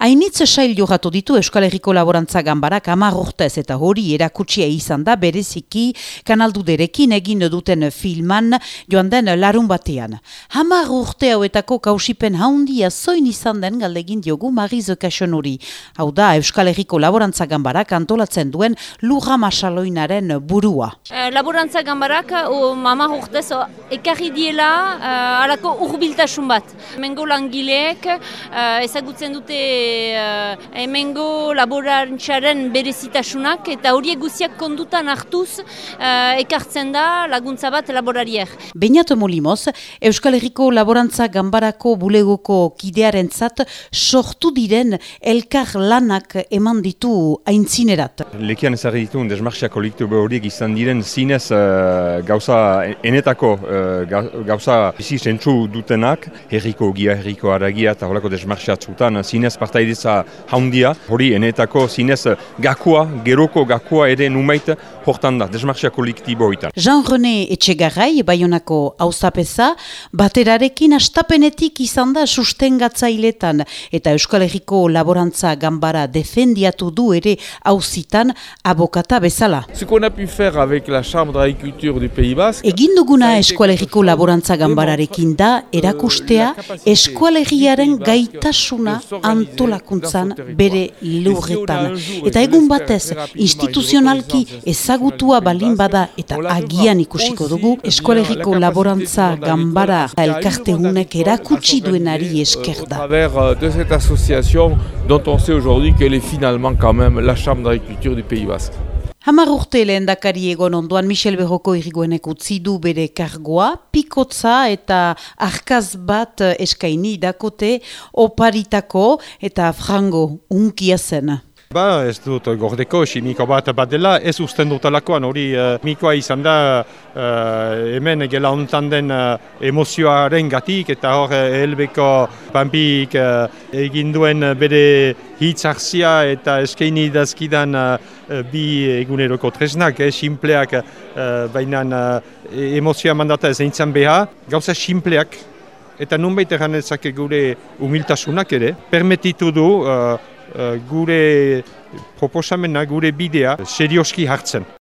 Hainitz sail jogatu ditu Euskal Herriko Laborantza Ganbarak amar urtez eta hori erakutsia izan da bereziki kanalduderekin egin duten filman joan den larun batean. Hamar urte hauetako kausipen haundia zoin izan den galdegin diogu Mariz Kason hori. Hau da Euskal Herriko Laborantza Ganbarak antolatzen duen lurra masaloinaren burua. Uh, Laborantza Ganbarak uh, hamar urtez uh, ekarri diela uh, alako urbiltasun bat. Mengo langileek uh, ezagutzen dute uh, emengo laborantxaren berezitasunak eta horiek guziak kondutan hartuz uh, ekartzen da laguntza bat laborariek. Beñat Molimoz, Euskal Herriko Laborantza Gambarako bulegoko kidearen zat sortu diren elkar lanak eman ditu aintzinerat. Lekian ezarri ditu desmarxia kolektibo horiek izan diren zinez uh, gauza enetako uh, gauza bizi zentsu dutenak herriko gia, herriko aragia eta holako desmarxia zutan zinez partaideza haundia, hori enetako zinez gakua, geroko gakua ere numait hortan da, desmarxia kolektibo oitan. Jean-René Etxegarrai, Bayonako hauzapeza, baterarekin astapenetik izan da sustengatzailetan eta Euskal Herriko Laborantza Gambara defendiatu du ere hauzitan abokata bezala. Egin duguna Euskal Herriko Laborantza Gambararekin da erakustea Euskal Herriaren gaitasuna antolakuntzan bere lurretan. Eta egun batez, instituzionalki ezagutua balin bada eta agian ikusiko dugu, eskolegiko laborantza gambara elkarte hunek erakutsi duenari esker da. Euh, dont on sait aujourd'hui qu'elle est finalement quand même la chambre d'agriculture du Pays Basque. Hamar urte lehen dakari egon onduan Michel Berroko irrigoenek utzi du bere kargoa, pikotza eta arkaz bat eskaini dakote oparitako eta frango unkia zen. Ba, ez dut gordeko, simiko bat bat dela, ez usten dutelakoan hori uh, mikoa izan da uh, hemen gela ontan den uh, emozioaren gatik eta hor helbeko pampik uh, egin duen bere hitzarzia eta eskeini dazkidan uh, bi eguneroko tresnak, eh, simpleak uh, baina uh, emozioa mandata ez eintzan beha, gauza simpleak eta nunbait erran gure humiltasunak ere, permetitu du uh, gure proposamena, gure bidea, serioski hartzen.